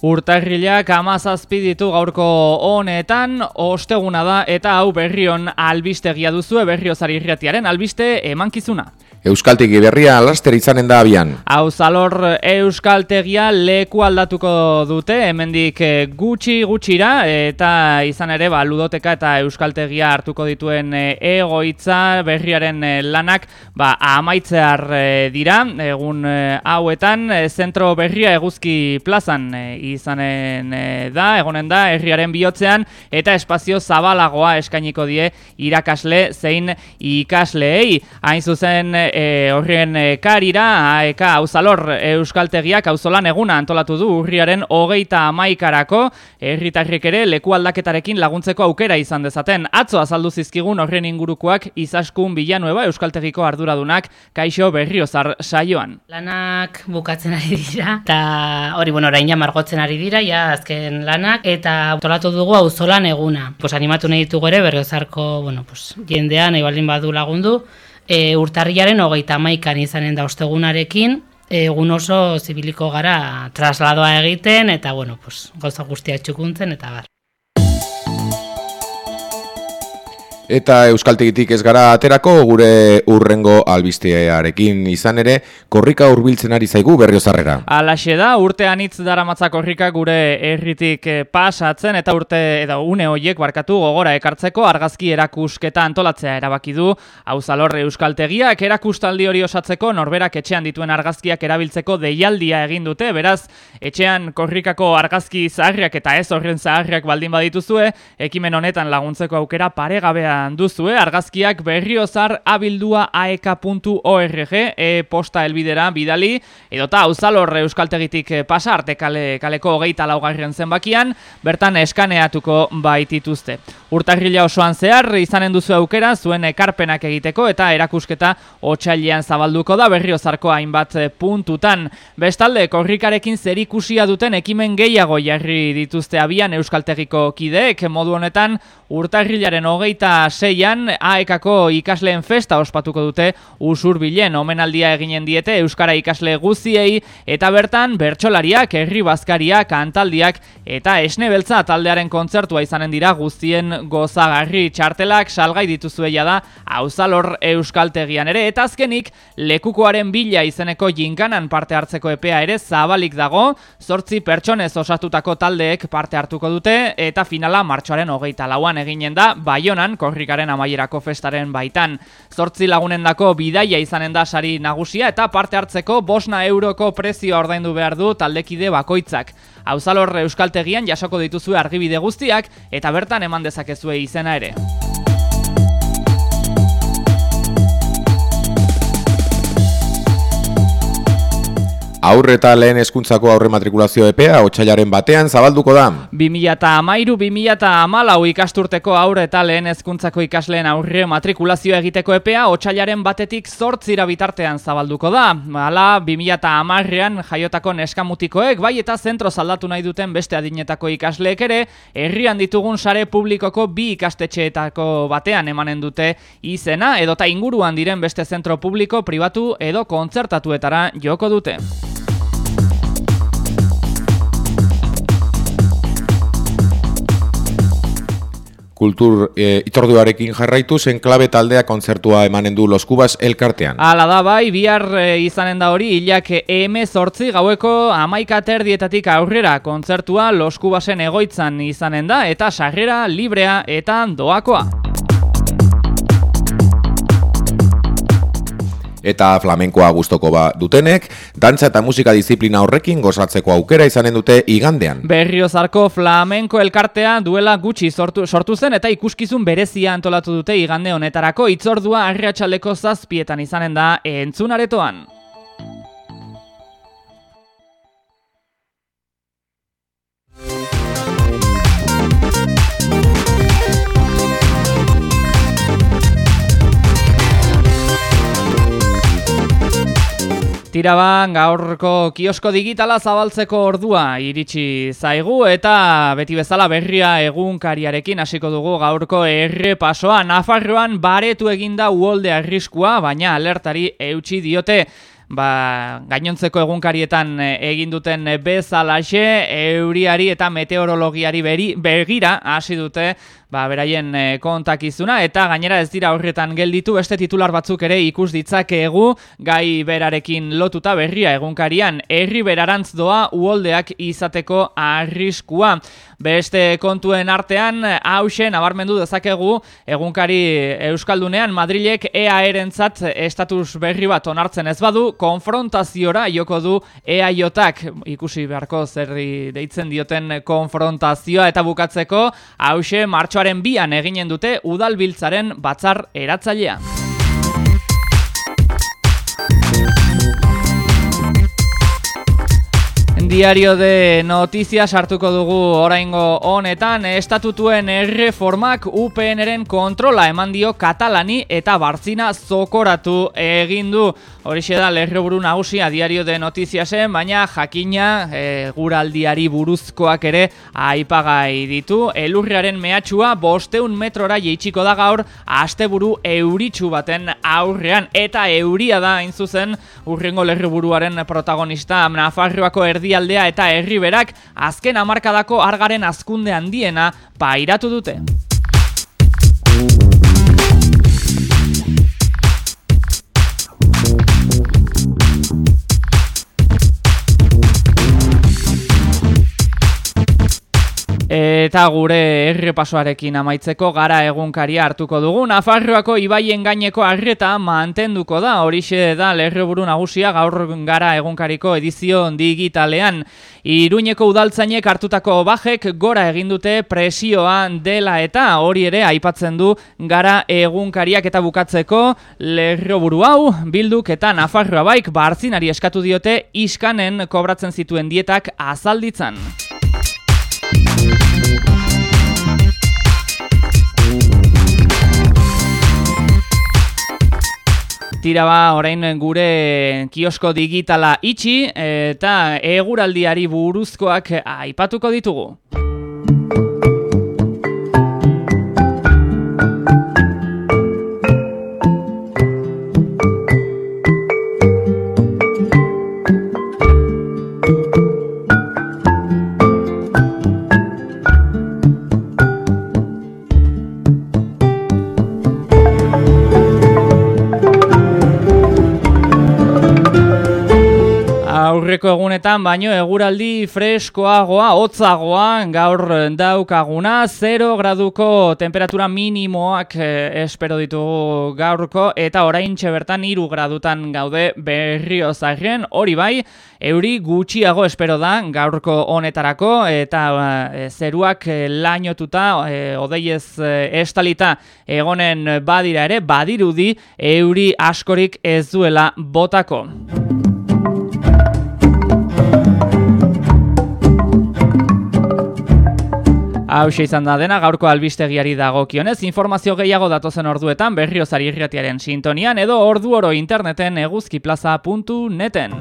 Urtarrilak amazazpi ditu gaurko honetan, osteguna da eta hau berrion albistegia duzue berriozari irratiaren albiste emankizuna. Euskaltegi berria alaster izanen da abian. Hau zalor Euskaltegia leku aldatuko dute, hemendik eh, gutxi gutxira, eta izan ere, ba, ludoteka eta Euskaltegia hartuko dituen eh, egoitza berriaren eh, lanak, ba, amaitzear dira, egun hauetan, zentro berria eguzki plazan izanen da, egonen da, herriaren bihotzean, eta espazio zabalagoa eskainiko die irakasle zein ikasleei. Hain zuzen, e, horren e, karira, aeka hauzalor euskaltegiak hauzolan eguna antolatu du urriaren hogeita amaikarako, herritarrik ere leku aldaketarekin laguntzeko aukera izan dezaten. Atzo azaldu zizkigun horren ingurukoak izaskun bilanueba euskaltegiko arduradunak kaixo berriozar saioan. Lanak bukatzen ari dira, eta hori, bueno, orain margotzen ari dira, ja, azken lanak, eta antolatu dugu auzolan eguna. Pues animatu nahi ditugu ere berriozarko, bueno, pues, jendean, nahi baldin badu lagundu, e, urtarriaren hogeita maikan izanen da ostegunarekin, egun oso zibiliko gara trasladoa egiten, eta bueno, pues, gauza guztia txukuntzen, eta bar. Eta euskaltegitik ez gara aterako gure urrengo albistearekin izan ere, korrika hurbiltzen ari zaigu berriozarrera. Alaxe da, urte anitz dara matza korrika gure erritik eh, pasatzen eta urte edo une hoiek barkatu gogora ekartzeko argazki erakusketa antolatzea erabaki du. Hauzalorre euskaltegiak erakustaldi hori osatzeko norberak etxean dituen argazkiak erabiltzeko deialdia egin dute, beraz, etxean korrikako argazki zaharriak eta ez horren zaharriak baldin badituzue, ekimen honetan laguntzeko aukera paregabea duzue, argazkiak berriozar abildua aeka.org e posta elbidera bidali, edota hauzalor euskaltegitik pasa arte kale, kaleko hogeita laugarren zenbakian, bertan eskaneatuko baitituzte. Urtarrila osoan zehar, izanen duzu aukera, zuen ekarpenak egiteko eta erakusketa otxailean zabalduko da berriozarko hainbat puntutan. Bestalde, korrikarekin zerikusia duten ekimen gehiago jarri dituzte abian euskaltegiko kideek, modu honetan, urtarrilaren hogeita seian aekako ikasleen festa ospatuko dute usur bilen omenaldia eginen diete Euskara ikasle guziei eta bertan bertsolariak, herri bazkariak, kantaldiak eta esnebeltza taldearen kontzertua izanen dira guztien gozagarri. Txartelak salgai dituzueia da hauzalor euskaltegian ere. Eta azkenik lekukoaren bila izeneko jinkanan parte hartzeko epea ere zabalik dago. Zortzi pertsonez osatutako taldeek parte hartuko dute eta finala martxoaren hogeita lauan eginen da baionan korri korrikaren amaierako festaren baitan. Zortzi lagunendako bidaia izanen da sari nagusia eta parte hartzeko bosna euroko prezioa ordaindu behar du taldekide bakoitzak. Hauzalor euskaltegian jasoko dituzue argibide guztiak eta bertan eman dezakezue izena ere. Aurre eta lehen eskuntzako aurre matrikulazio epea, otxailaren batean zabalduko da. 2008-2008 ikasturteko aurre eta lehen eskuntzako ikasleen aurre matrikulazio egiteko epea, otxailaren batetik zortzira bitartean zabalduko da. Hala, 2008an jaiotako neskamutikoek, bai eta zentro zaldatu nahi duten beste adinetako ikasleek ere, herrian ditugun sare publikoko bi ikastetxeetako batean emanen dute izena, edota inguruan diren beste zentro publiko, pribatu edo kontzertatuetara joko dute. Kultur e, itorduarekin jarraitu zen klabe taldea kontzertua emanen du Los Cubas elkartean. Hala da bai, bihar e, izanen da hori, hilak EM sortzi gaueko amaikater dietatik aurrera kontzertua Los Cubasen egoitzan izanen da, eta sarrera librea eta doakoa. Eta flamenkoa gustoko ba dutenek, dantza eta musika disiplina horrekin gozatzeko aukera izanen dute igandean. Berriozarko flamenko elkartea duela gutxi sortu, sortu zen eta ikuskizun berezia antolatu dute igande honetarako itzordua arriatxaleko zazpietan izanen da entzunaretoan. Tiraban gaurko kiosko digitala zabaltzeko ordua iritsi zaigu eta beti bezala berria egunkariarekin hasiko dugu gaurko errepasoa. Nafarroan baretu eginda uolde arriskua, baina alertari eutxi diote ba, gainontzeko egunkarietan egin duten bezalaxe, euriari eta meteorologiari beri, begira hasi dute ba, beraien e, kontakizuna, eta gainera ez dira horretan gelditu, beste titular batzuk ere ikus ditzakegu gai berarekin lotuta berria egunkarian, herri berarantz doa uoldeak izateko arriskua. Beste kontuen artean, hausen, abarmendu dezakegu, egunkari Euskaldunean, Madrilek EA erentzat estatus berri bat onartzen ez badu, konfrontaziora joko du EA jotak, ikusi beharko zerri deitzen dioten konfrontazioa, eta bukatzeko, hause, martxoaren bian eginen dute udalbiltzaren batzar eratzailea. Diario de Noticias hartuko dugu oraingo honetan estatutuen erreformak UPNren kontrola eman dio Katalani eta Bartzina zokoratu egin du. Horixe da lerroburu nagusia Diario de Noticiasen, baina jakina e, guraldiari buruzkoak ere aipagai ditu. Elurriaren mehatxua bosteun metrora jeitsiko da gaur asteburu euritsu baten aurrean eta euria da hain zuzen urrengo lerroburuaren protagonista Nafarroako erdia aldea eta herriberak azken hamarkadako argaren azkunde handiena pairatu dute. Eta gure errepasoarekin amaitzeko gara egunkaria hartuko dugu. Nafarroako ibaien gaineko arreta mantenduko da. Horixe da lerreburu nagusia gaur gara egunkariko edizio digitalean. Iruñeko udaltzainek hartutako bajek gora egin dute presioa dela eta hori ere aipatzen du gara egunkariak eta bukatzeko lerroburu hau bilduk eta Nafarroa baik barzinari eskatu diote iskanen kobratzen zituen dietak azalditzan. Tira ba, orain gure kiosko digitala itxi eta eguraldiari buruzkoak aipatuko ditugu. Aurreko egunetan baino eguraldi freskoagoa, hotzagoa gaur daukaguna, 0 graduko temperatura minimoak eh, espero ditugu gaurko eta orain bertan 3 gradutan gaude berrio zarren, hori bai, euri gutxiago espero da gaurko honetarako eta eh, zeruak eh, lainotuta, eh, odeiez eh, estalita egonen badira ere, badirudi euri askorik ez duela botako. Hau izan da dena gaurko albistegiari dagokionez informazio gehiago datozen orduetan berriozari irratiaren sintonian edo ordu oro interneten eguzkiplaza.neten.